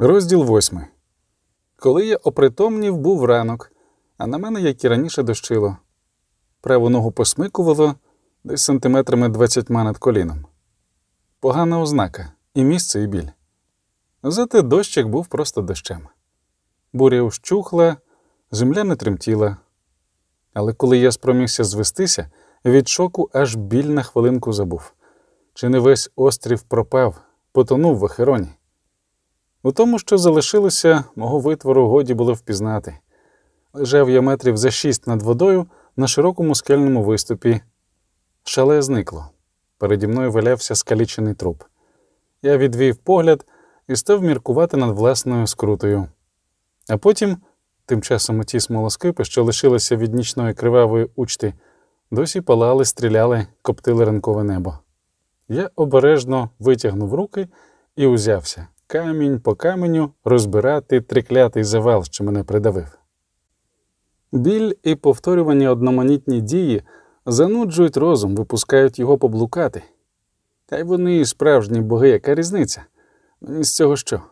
Розділ восьмий. Коли я опритомнів, був ранок, а на мене, як і раніше, дощило. Праву ногу посмикувало десь сантиметрами двадцятьма над коліном. Погана ознака і місце, і біль. Зате дощик був просто дощем. Буря ущухла, земля не тремтіла. Але коли я спромігся звестися, від шоку аж біль на хвилинку забув. Чи не весь острів пропав, потонув в охероні? У тому, що залишилося, мого витвору годі було впізнати. Лежав я метрів за шість над водою на широкому скельному виступі. Шале зникло. Переді мною валявся скалічений труп. Я відвів погляд і став міркувати над власною скрутою. А потім, тим часом оті смолоскипи, що лишилися від нічної кривавої учти, досі палали, стріляли, коптили ранкове небо. Я обережно витягнув руки і узявся камінь по каменю розбирати триклятий завал, що мене придавив. Біль і повторювані одноманітні дії зануджують розум, випускають його поблукати. Та й вони і справжні боги, яка різниця? Мені з цього що?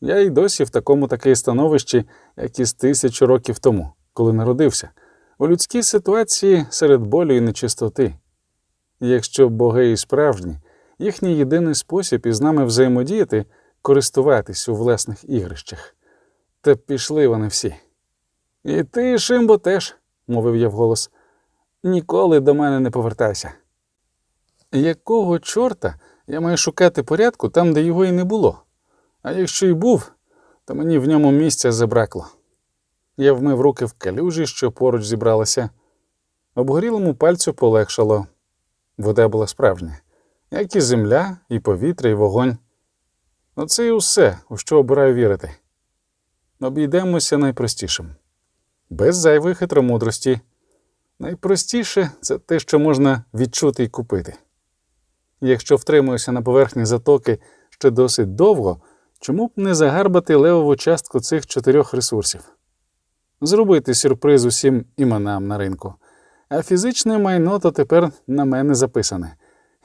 Я й досі в такому таке становищі, як і з тисячу років тому, коли народився, у людській ситуації серед болю і нечистоти. Якщо боги і справжні, їхній єдиний спосіб із нами взаємодіяти користуватись у власних ігрищах. Та пішли вони всі. І ти, Шимбо, теж, мовив я вголос, ніколи до мене не повертайся. Якого чорта я маю шукати порядку там, де його і не було? А якщо й був, то мені в ньому місця забракло. Я вмив руки в калюжі, що поруч зібралася. Обгорілому пальцю полегшало. Вода була справжня, як і земля, і повітря, і вогонь. Оце і усе, у що обираю вірити. Обійдемося найпростішим. Без зайвої хитромудрості. Найпростіше це те, що можна відчути і купити. Якщо втримуюся на поверхні затоки ще досить довго, чому б не загарбати левову частку цих чотирьох ресурсів? Зробити сюрприз усім іменам на ринку, а фізичне майно то тепер на мене записане.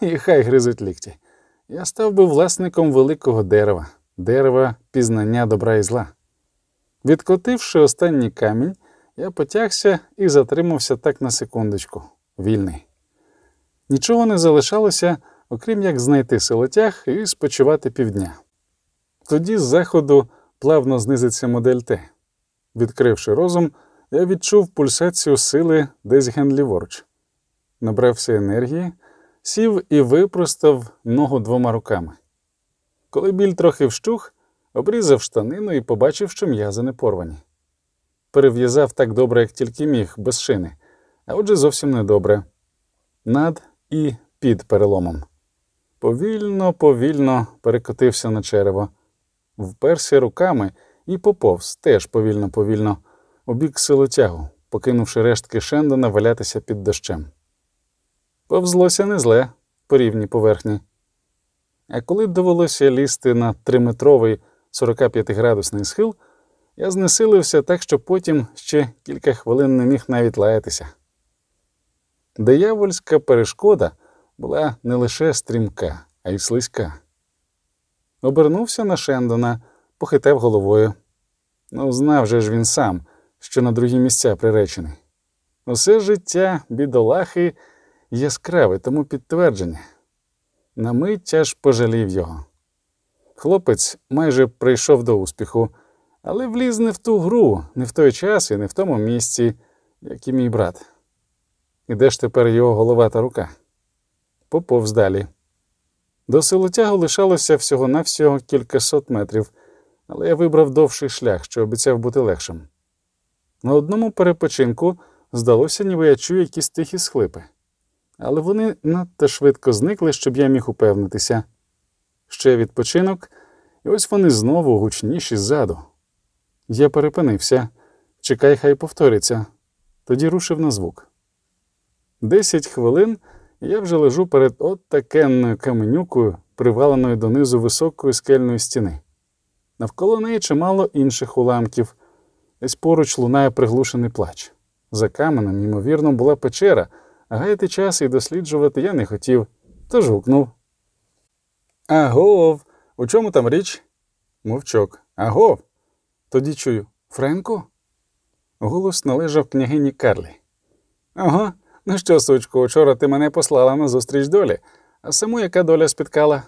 І хай гризуть лікті. Я став би власником великого дерева, дерева пізнання добра і зла. Відкотивши останній камінь, я потягся і затримався так на секундочку, вільний. Нічого не залишалося, окрім як знайти силотяг і спочивати півдня. Тоді з заходу плавно знизиться модель Т. Відкривши розум, я відчув пульсацію сили десь ген ліворуч. Набрався енергії, сів і випростав ногу двома руками. Коли біль трохи вщух, обрізав штанину і побачив, що м'язи не порвані. Перев'язав так добре, як тільки міг, без шини, а отже зовсім недобре. Над і під переломом. Повільно, повільно перекотився на черево, вперся руками і поповз теж повільно, повільно, у бік силотягу, покинувши рештки Шендона валятися під дощем. Повзлося не зле по рівній поверхні. А коли довелося лізти на триметровий 45-градусний схил, я знесилився так, що потім ще кілька хвилин не міг навіть лаятися. Диявольська перешкода була не лише стрімка, а й слизька. Обернувся на Шендона, похитав головою. Ну, знав же ж він сам, що на другі місця приречений. Усе життя бідолахи яскраве, тому підтвердження. На мить аж пожалів його. Хлопець майже прийшов до успіху, але вліз не в ту гру, не в той час і не в тому місці, як і мій брат. І де ж тепер його голова та рука? Поповз далі. До силотягу лишалося всього-навсього кількасот метрів, але я вибрав довший шлях, що обіцяв бути легшим. На одному перепочинку здалося, ніби я чую якісь тихі схлипи, але вони надто швидко зникли, щоб я міг упевнитися. Ще відпочинок, і ось вони знову гучніші ззаду. Я перепинився, чекай, хай повториться, тоді рушив на звук. Десять хвилин я вже лежу перед от такенною каменюкою, приваленою донизу високої скельної стіни. Навколо неї чимало інших уламків, десь поруч лунає приглушений плач. За каменем, ймовірно, була печера, гаяти час і досліджувати я не хотів, тож гукнув. Агов, у чому там річ? Мовчок. Агов. Тоді чую Френко? Голос належав княгині Карлі. Ага, ну що, сучко, вчора ти мене послала на зустріч долі, а саму яка доля спіткала?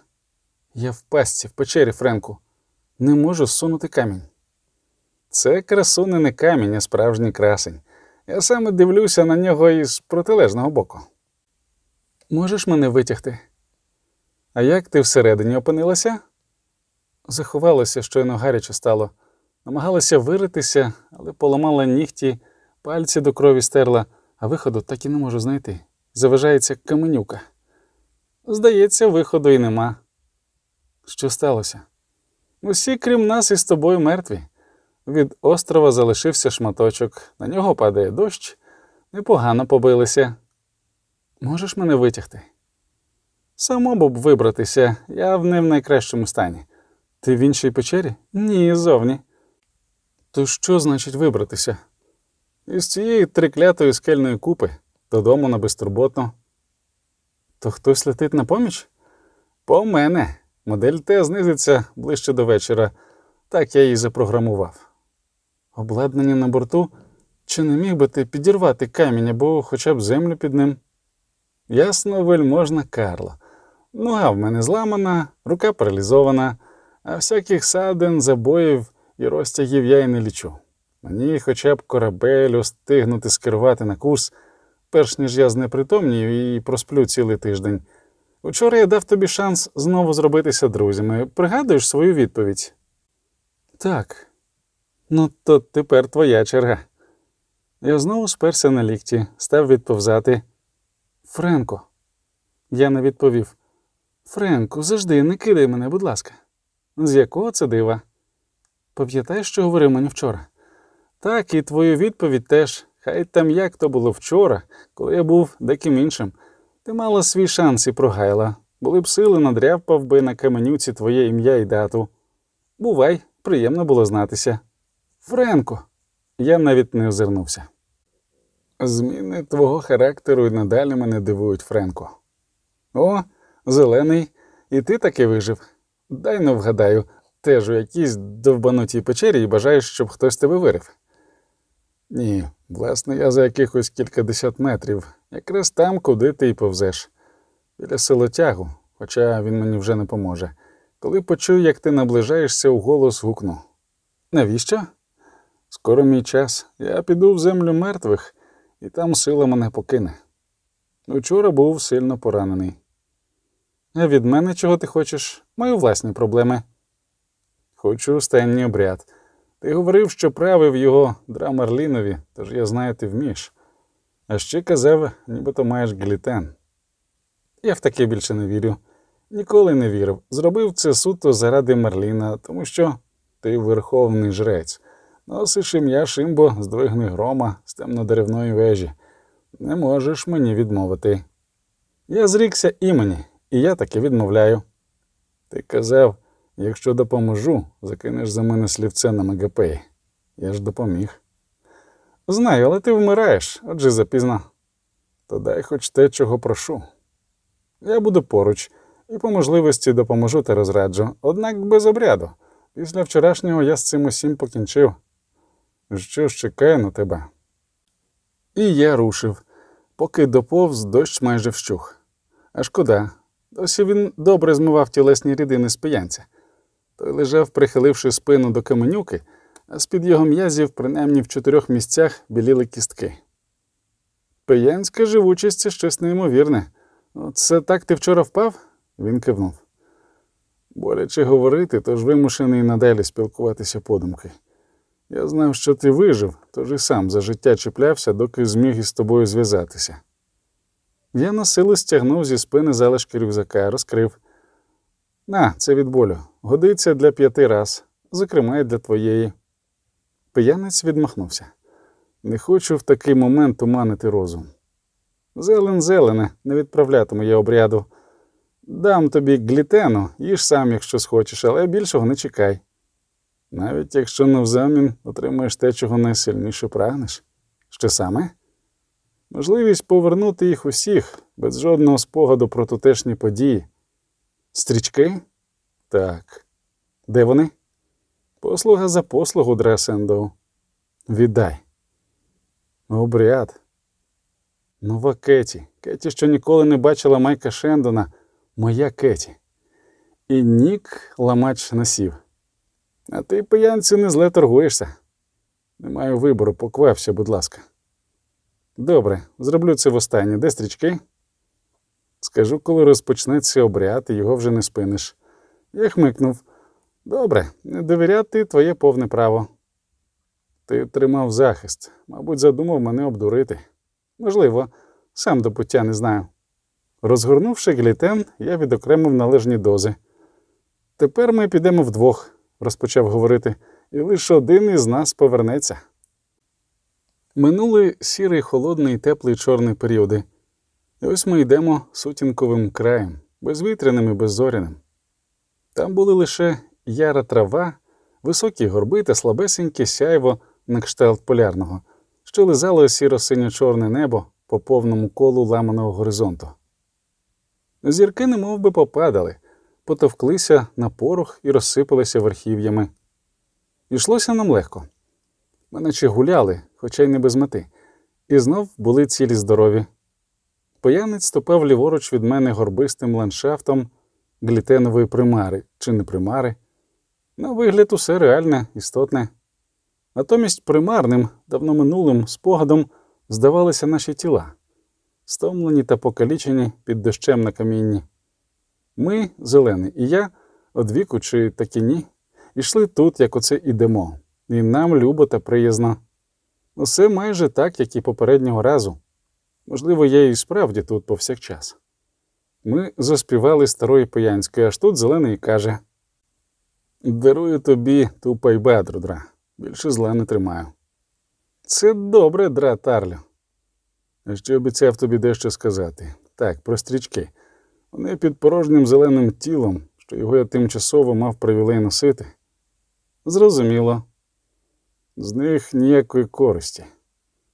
Я в пастці, в печері, Френку. Не можу сунути камінь. Це красуне не камінь, а справжній красень. Я саме дивлюся на нього із протилежного боку. Можеш мене витягти? А як ти всередині опинилася? Заховалася, щойно гаряче стало. Намагалася виритися, але поламала нігті, пальці до крові стерла, а виходу так і не можу знайти. Заважається каменюка. Здається, виходу і нема. Що сталося? Усі, крім нас, із тобою мертві. Від острова залишився шматочок, на нього падає дощ, непогано побилися. Можеш мене витягти? Само б вибратися, я в не в найкращому стані. Ти в іншій печері? Ні, зовні. То що значить вибратися? Із цієї триклятої скельної купи додому на безтурботно. То хтось летить на поміч? По мене. Модель Т знизиться ближче до вечора. Так я її запрограмував. Обладнання на борту, чи не міг би ти підірвати камінь або хоча б землю під ним? Ясно, вельможна Карло. Нога в мене зламана, рука паралізована, а всяких садин, забоїв і розтягів я й не лічу. Мені хоча б корабель устигнути скерувати на курс, перш ніж я знепритомнію і просплю цілий тиждень. Учора я дав тобі шанс знову зробитися друзями. Пригадуєш свою відповідь? Так. Ну, то тепер твоя черга. Я знову сперся на лікті, став відповзати. Френко. Я не відповів. Френко, завжди не кидай мене, будь ласка. З якого це дива? Пам'ятаєш, що говорив мені вчора? Так, і твою відповідь теж. Хай там як то було вчора, коли я був деким іншим. Ти мала свій шанс і прогайла. Були б сили, надряпав би на каменюці твоє ім'я і дату. Бувай, приємно було знатися. Френко, я навіть не озирнувся. Зміни твого характеру і надалі мене дивують, Френко. О, зелений, і ти таки вижив. Дай не вгадаю, теж у якійсь довбанутій печері і бажаєш, щоб хтось тебе вирив. Ні, власне, я за якихось кількадесят метрів, якраз там, куди ти й повзеш, біля силотягу, хоча він мені вже не поможе. Коли почую, як ти наближаєшся, у голос гукну. Навіщо? Скоро мій час. Я піду в землю мертвих, і там сила мене покине. Учора був сильно поранений. А від мене чого ти хочеш? Маю власні проблеми. Хочу останній обряд. Ти говорив, що правив його драмарлінові, тож я знаю, ти вмієш. А ще казав, нібито маєш глітен. Я в таке більше не вірю. Ніколи не вірив. Зробив це суто заради Мерліна, тому що ти верховний жрець. Носиш ім'я Шимбо з двигни грома з темнодеревної вежі. Не можеш мені відмовити. Я зрікся імені, і я таки відмовляю. Ти казав, якщо допоможу, закинеш за мене слівце на мегапеї. Я ж допоміг. Знаю, але ти вмираєш, отже запізно. То дай хоч те, чого прошу. Я буду поруч і по можливості допоможу та розраджу, однак без обряду. Після вчорашнього я з цим усім покінчив. Що ж чекає на тебе? І я рушив, поки доповз дощ майже вщух. А шкода, досі він добре змивав тілесні рідини з пиянця. Той лежав, прихиливши спину до каменюки, а з-під його м'язів, принаймні в чотирьох місцях, біліли кістки. Пиянська живучість це щось неймовірне. Це так ти вчора впав? Він кивнув. Боляче говорити, тож вимушений надалі спілкуватися подумки. Я знав, що ти вижив, тож і сам за життя чіплявся, доки зміг із тобою зв'язатися. Я на силу стягнув зі спини залишки рюкзака, розкрив. На, це від болю. Годиться для п'яти раз, зокрема, й для твоєї. Пиянець відмахнувся. Не хочу в такий момент уманити розум. Зелен, зелене, не відправлятиму я обряду. Дам тобі глітену, їж сам, якщо схочеш, але більшого не чекай. Навіть якщо навзамін отримаєш те, чого найсильніше прагнеш. Що саме? Можливість повернути їх усіх без жодного спогаду про тутешні події. Стрічки? Так. Де вони? Послуга за послугу, Дресендоу. Віддай. Обряд. Нова Кеті. Кеті, що ніколи не бачила Майка Шендона. Моя Кеті. І Нік ламач носів. А ти, пиянці, не зле торгуєшся. Не маю вибору, поквався, будь ласка. Добре, зроблю це востаннє. Де стрічки? Скажу, коли розпочнеться обряд, і його вже не спиниш. Я хмикнув. Добре, не довіряти твоє повне право. Ти тримав захист, мабуть, задумав мене обдурити. Можливо, сам до пуття не знаю. Розгорнувши глітен, я відокремив належні дози. Тепер ми підемо вдвох, розпочав говорити, і лише один із нас повернеться. Минули сірий, холодний теплий чорний періоди. І ось ми йдемо сутінковим краєм, безвітряним і беззоряним. Там були лише яра трава, високі горби та слабесеньке сяйво на кшталт полярного, що лизало сіро-синьо-чорне небо по повному колу ламаного горизонту. Зірки немов би попадали, потовклися на порох і розсипалися верхів'ями. Ішлося нам легко. Ми наче гуляли, хоча й не без мети, і знов були цілі здорові. Поянець ступав ліворуч від мене горбистим ландшафтом глітенової примари чи не примари. На вигляд усе реальне, істотне. Натомість примарним, давно минулим спогадом здавалися наші тіла, стомлені та покалічені під дощем на камінні. Ми, зелений, і я, одвіку чи таки ні, ішли тут, як оце ідемо, і нам любо та приязно. Усе майже так, як і попереднього разу. Можливо, я і справді тут повсякчас. Ми заспівали старої пиянської, аж тут зелений каже: Дарую тобі ту пайбедру, дра. Більше зла не тримаю. Це добре, дра Тарлю. Ще обіцяв тобі дещо сказати. Так, про стрічки. Вони під порожнім зеленим тілом, що його я тимчасово мав привілей носити. Зрозуміло. З них ніякої користі.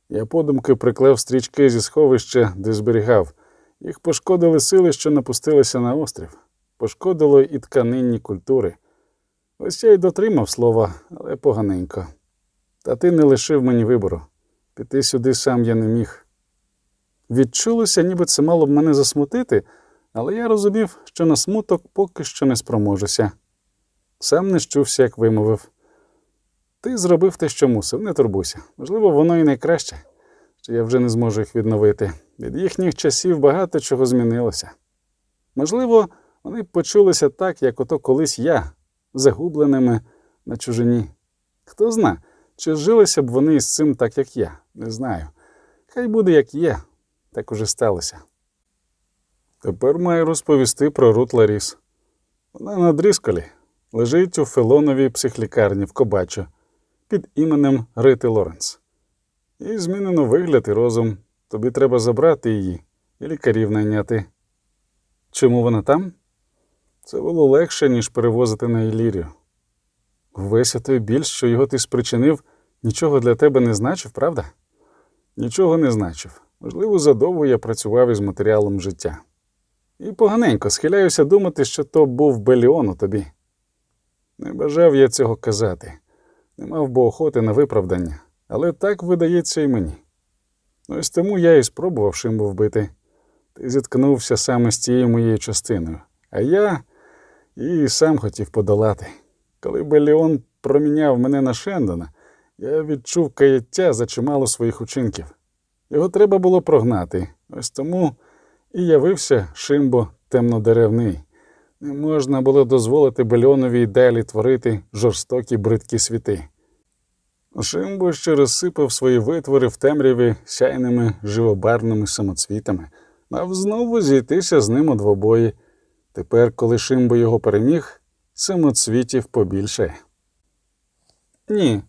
Я подумки приклав стрічки зі сховища, де зберігав. Їх пошкодили сили, що напустилися на острів. Пошкодило і тканинні культури. Ось я й дотримав слова, але поганенько. Та ти не лишив мені вибору. Піти сюди сам я не міг. Відчулося, ніби це мало б мене засмутити, але я розумів, що на смуток поки що не спроможуся. Сам не щувся, як вимовив. Ти зробив те, що мусив, не турбуйся. Можливо, воно і найкраще, що я вже не зможу їх відновити. Від їхніх часів багато чого змінилося. Можливо, вони почулися так, як ото колись я, загубленими на чужині. Хто зна, чи жилися б вони із цим так, як я, не знаю. Хай буде, як є, так уже сталося. Тепер маю розповісти про Рут Ларіс. Вона на Дрісколі, лежить у Фелоновій психлікарні в Кобачо під іменем Рити Лоренс. Їй змінено вигляд і розум. Тобі треба забрати її і лікарів найняти. Чому вона там? Це було легше, ніж перевозити на Ілірію. Весь той біль, що його ти спричинив, нічого для тебе не значив, правда? Нічого не значив. Можливо, задовго я працював із матеріалом життя. І поганенько схиляюся думати, що то був Беліон у тобі. Не бажав я цього казати, не мав би охоти на виправдання, але так видається і мені. Ось тому я і спробував Шимбу вбити. Ти зіткнувся саме з тією моєю частиною, а я її сам хотів подолати. Коли Беліон проміняв мене на Шендона, я відчув каяття за чимало своїх учинків. Його треба було прогнати. Ось тому і явився Шимбо темнодеревний. Не можна було дозволити Бельонові й далі творити жорстокі бридкі світи. Шимбо ще розсипав свої витвори в темряві сяйними живобарними самоцвітами, мав знову зійтися з ним у двобої. Тепер, коли Шимбо його переміг, самоцвітів побільшає. Ні,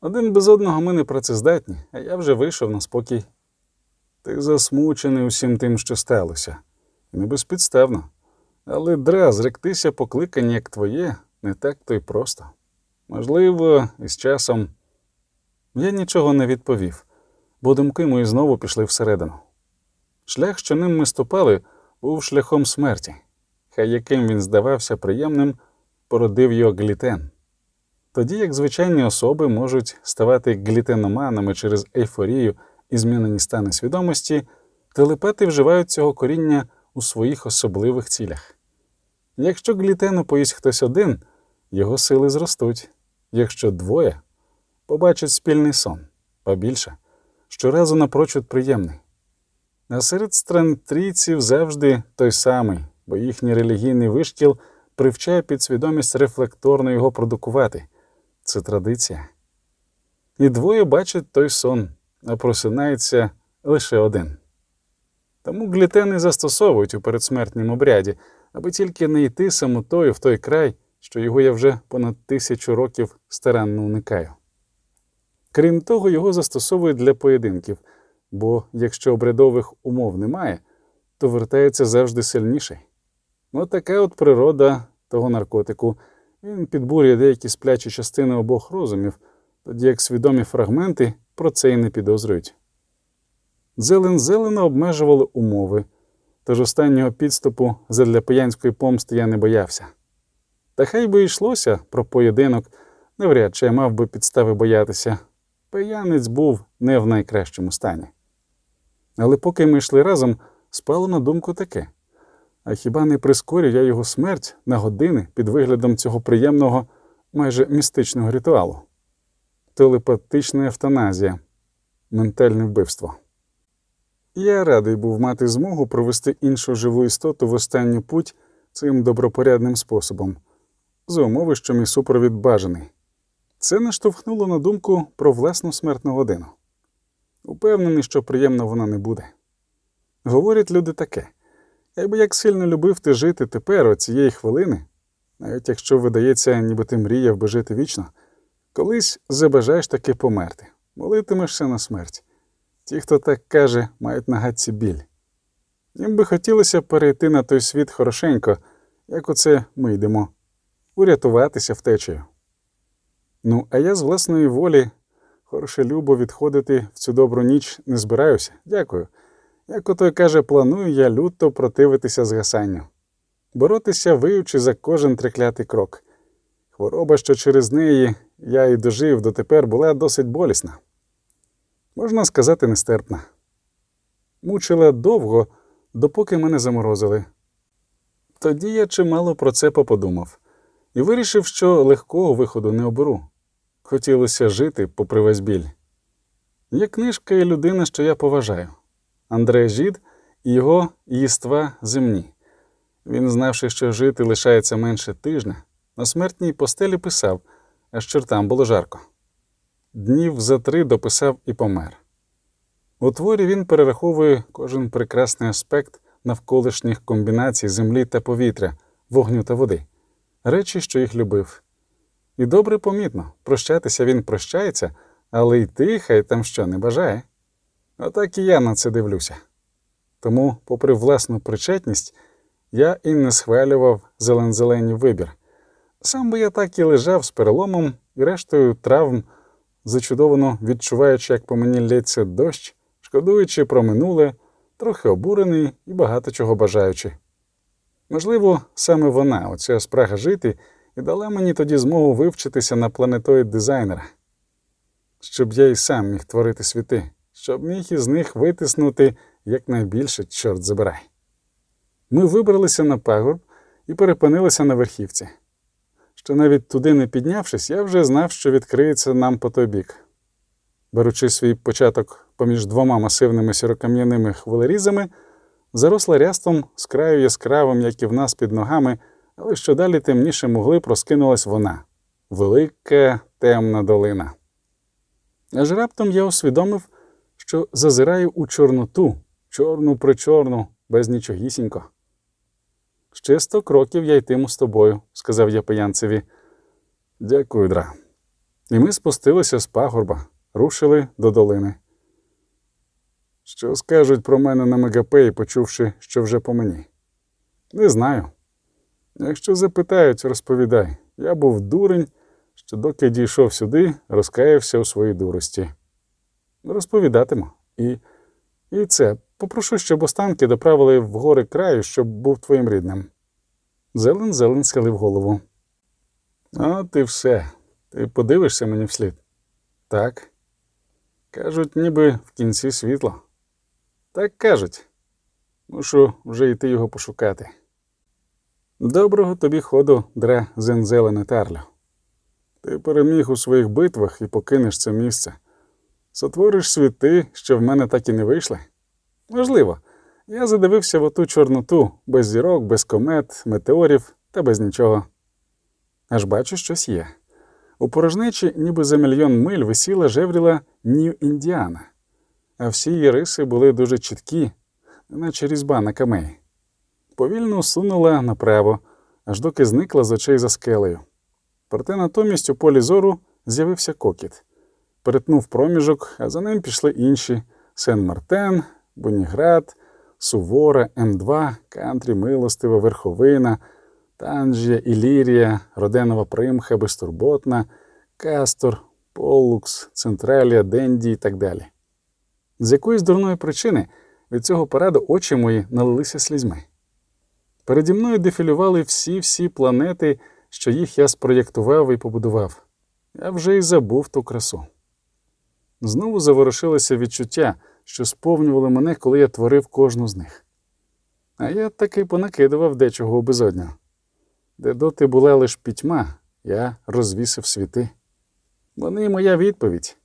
один без одного ми не працездатні, а я вже вийшов на спокій. Ти засмучений усім тим, що сталося, не безпідставно. Але дра, зректися покликання, як твоє, не так то й просто. Можливо, із часом я нічого не відповів, бо думки мої знову пішли всередину. Шлях, що ним ми ступали, був шляхом смерті, хай яким він здавався приємним, породив його глітен. тоді як звичайні особи можуть ставати глітеноманами через ейфорію і змінені стани свідомості, телепати вживають цього коріння у своїх особливих цілях. Якщо глітену поїсть хтось один, його сили зростуть, якщо двоє побачать спільний сон, побільше, щоразу напрочуд приємний. А серед странтрійців завжди той самий, бо їхній релігійний вишкіл привчає підсвідомість рефлекторно його продукувати. Це традиція. І двоє бачать той сон, просинається лише один. Тому глітени застосовують у передсмертнім обряді, аби тільки не йти самотою в той край, що його я вже понад тисячу років старанно уникаю. Крім того, його застосовують для поєдинків, бо якщо обрядових умов немає, то вертається завжди сильніший. От така от природа того наркотику. Він підбурює деякі сплячі частини обох розумів, тоді як свідомі фрагменти про це й не підозрюють. Зелен зелено обмежували умови, тож останнього підступу задля пиянської помсти я не боявся. Та хай би йшлося про поєдинок, навряд чи я мав би підстави боятися. Пиянець був не в найкращому стані. Але поки ми йшли разом, спало на думку таке. А хіба не прискорю я його смерть на години під виглядом цього приємного, майже містичного ритуалу? Телепатична евтаназія, ментальне вбивство. Я радий був мати змогу провести іншу живу істоту в останню путь цим добропорядним способом, за умови, що мій супровід бажаний. Це наштовхнуло на думку про власну смертну годину. Упевнений, що приємно вона не буде. Говорять люди таке. Я би як сильно любив ти жити тепер, от цієї хвилини, навіть якщо видається, ніби ти мріяв би жити вічно, колись забажаєш таки померти, молитимешся на смерть. Ті, хто так каже, мають на гадці біль. Їм би хотілося перейти на той світ хорошенько, як оце ми йдемо, урятуватися втечею. Ну, а я з власної волі, хороше любо, відходити в цю добру ніч не збираюся. Дякую. Як ото каже, планую я люто противитися згасанню, боротися виючи за кожен триклятий крок. Хвороба, що через неї я і дожив дотепер, була досить болісна. Можна сказати, нестерпна. Мучила довго, допоки мене заморозили. Тоді я чимало про це поподумав і вирішив, що легкого виходу не оберу. Хотілося жити попри весь біль. Є книжка і людина, що я поважаю. Андре Жід і його їства земні. Він, знавши, що жити лишається менше тижня, на смертній постелі писав, аж чортам було жарко. Днів за три дописав і помер. У творі він перераховує кожен прекрасний аспект навколишніх комбінацій землі та повітря, вогню та води, речі, що їх любив. І добре помітно, прощатися він прощається, але йти хай там що не бажає. Отак і я на це дивлюся. Тому, попри власну причетність, я і не схвалював зелен-зеленій вибір. Сам би я так і лежав з переломом і рештою травм, зачудовано відчуваючи, як по мені лється дощ, шкодуючи про минуле, трохи обурений і багато чого бажаючи. Можливо, саме вона, оця спрага жити, і дала мені тоді змогу вивчитися на планетоїд дизайнера, щоб я і сам міг творити світи щоб міг із них витиснути якнайбільше, чорт забирай. Ми вибралися на пагорб і перепинилися на верхівці. Що навіть туди не піднявшись, я вже знав, що відкриється нам по той бік. Беручи свій початок поміж двома масивними сірокам'яними хвилерізами, заросла рястом з краю яскравим, як і в нас під ногами, але що далі темніше могли проскинулась вона велика темна долина. Аж раптом я усвідомив, що зазираю у Чорноту, чорну причорну, без нічогісінько. Ще сто кроків я йтиму з тобою, сказав я пиянцеві. Дякую, дра. І ми спустилися з пагорба, рушили до долини. Що скажуть про мене на мегапеї, почувши, що вже по мені? Не знаю. Якщо запитають, розповідай. Я був дурень, що доки дійшов сюди, розкаявся у своїй дурості розповідатиму. І і це попрошу, щоб останки доправили в гори краю, щоб був твоїм рідним. Зелен зелен схилив голову. От і все. Ти подивишся мені вслід? Так. Кажуть, ніби в кінці світло. Так кажуть. Мушу вже йти його пошукати. Доброго тобі ходу, дре Зензелене Тарлю. Ти переміг у своїх битвах і покинеш це місце. Сотвориш світи, що в мене так і не вийшли. Можливо, я задивився в оту чорноту, без зірок, без комет, метеорів та без нічого. Аж бачу, щось є. У порожнечі, ніби за мільйон миль, висіла жевріла Нью-Індіана, а всі її риси були дуже чіткі, наче різьба на камені. Повільно сунула направо, аж доки зникла з очей за скелею. Проте натомість у полі зору з'явився кокіт. Перетнув проміжок, а за ним пішли інші Сен-Мартен, Буніград, Сувора, М2, Кантрі, Милостива, Верховина, Танжія, Ілірія, Роденова Примха, Безтурботна, Кастор, Полукс, Централія, Денді і так далі. З якоїсь дурної причини від цього параду очі мої налилися слізьми. Переді мною дефілювали всі-всі планети, що їх я спроєктував і побудував. Я вже й забув ту красу. Знову заворушилося відчуття, що сповнювали мене, коли я творив кожну з них. А я таки понакидував дечого у безодню. Де доти була лиш пітьма, я розвісив світи. Вони моя відповідь.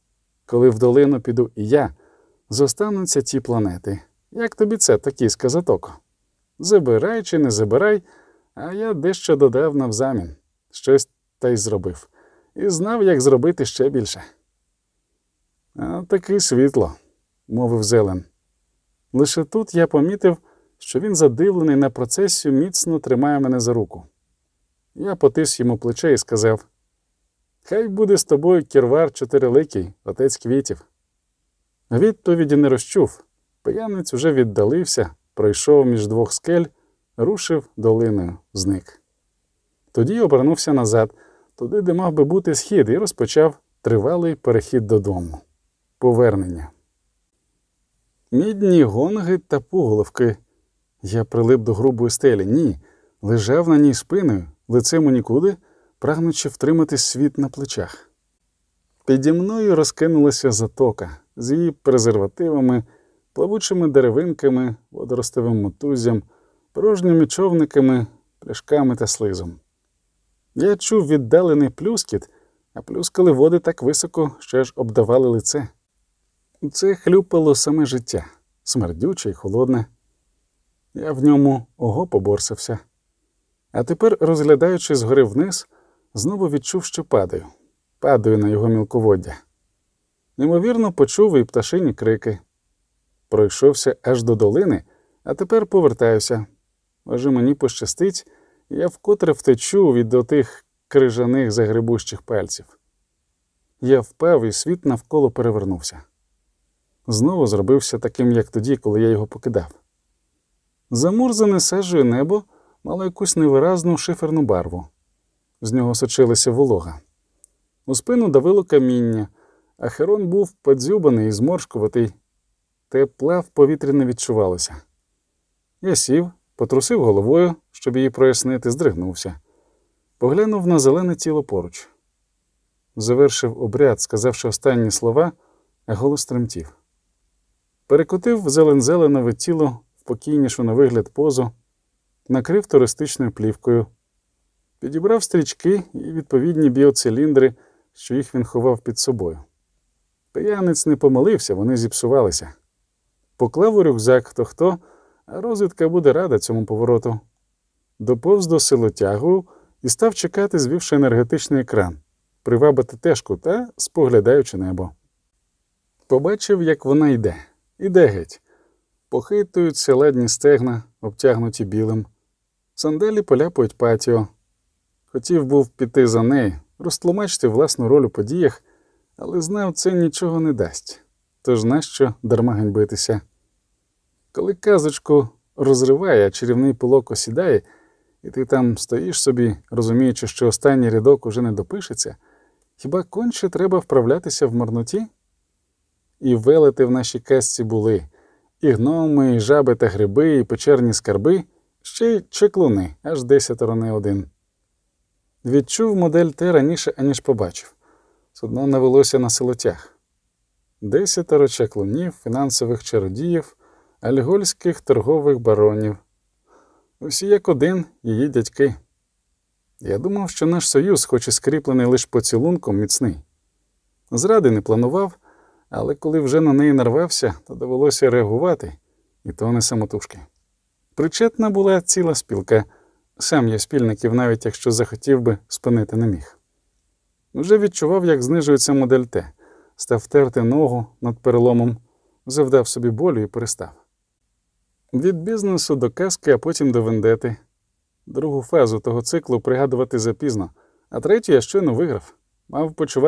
Коли в долину піду і я, зостануться ті планети. Як тобі це такіська затоко? Забирай чи не забирай, а я дещо додав навзамін, щось та й зробив, і знав, як зробити ще більше. А таки світло, мовив Зелен. Лише тут я помітив, що він задивлений на процесію міцно тримає мене за руку. Я потис йому плече і сказав: Хай буде з тобою кірвар чотириликий, отець квітів. Відповіді не розчув. Пиянець уже віддалився, пройшов між двох скель, рушив долиною, зник. Тоді обернувся назад, туди, де мав би бути схід, і розпочав тривалий перехід додому. Повернення. Мідні гонги та пуголовки. Я прилип до грубої стелі. Ні, лежав на ній спиною, лицем у нікуди, прагнучи втримати світ на плечах. Піді мною розкинулася затока з її презервативами, плавучими деревинками, водоростовим мотузям, порожніми човниками, пляшками та слизом. Я чув віддалений плюскіт, а плюскали води так високо, що аж обдавали лице. Це хлюпало саме життя, смердюче й холодне. Я в ньому ого поборсився. А тепер, розглядаючи згори вниз, знову відчув, що падаю, падаю на його мілководдя. Ймовірно, почув і пташині крики. Пройшовся аж до долини, а тепер повертаюся. Може, мені пощастить, я вкотре втечу від отих крижаних загребущих пальців. Я впав, і світ навколо перевернувся. Знову зробився таким, як тоді, коли я його покидав. Замурзане сажею небо мало якусь невиразну шиферну барву. З нього сочилася волога. У спину давило каміння, а Херон був подзюбаний і зморшкуватий. Тепла в повітрі не відчувалося. Я сів, потрусив головою, щоб її прояснити, здригнувся, поглянув на зелене тіло поруч. Завершив обряд, сказавши останні слова, голос тремтів. Перекотив зелен-зеленове тіло в покійнішу на вигляд позу, накрив туристичною плівкою, підібрав стрічки і відповідні біоциліндри, що їх він ховав під собою. Пиянець не помилився, вони зіпсувалися. Поклав у рюкзак хто хто, а розвідка буде рада цьому повороту. Доповз до силотягу і став чекати, звівши енергетичний екран, привабити тежку та споглядаючи небо. Побачив, як вона йде, іде геть. Похитуються ледні стегна, обтягнуті білим. Сандалі поляпують патіо. Хотів був піти за нею, розтлумачити власну роль у подіях, але знав, це нічого не дасть. Тож нащо дарма ганьбитися? Коли казочку розриває, а чарівний пилок осідає, і ти там стоїш собі, розуміючи, що останній рядок уже не допишеться, хіба конче треба вправлятися в марноті? І велети в нашій казці були і гноми, і жаби та гриби, і печерні скарби, ще й чеклуни, аж десятеро не один. Відчув модель те раніше, аніж побачив. судно навелося на силотяг. Десятеро чаклунів, фінансових чародіїв, альгольських торгових баронів. Усі як один її дядьки. Я думав, що наш союз, хоч і скріплений лише поцілунком, міцний. Зради не планував, але коли вже на неї нарвався, то довелося реагувати, і то не самотужки. Причетна була ціла спілка. Сам я спільників, навіть якщо захотів би, спинити не міг. Вже відчував, як знижується модель Т, став терти ногу над переломом, завдав собі болю і перестав. Від бізнесу до казки, а потім до вендети. Другу фазу того циклу пригадувати запізно, а третю я щойно виграв. Мав почувати.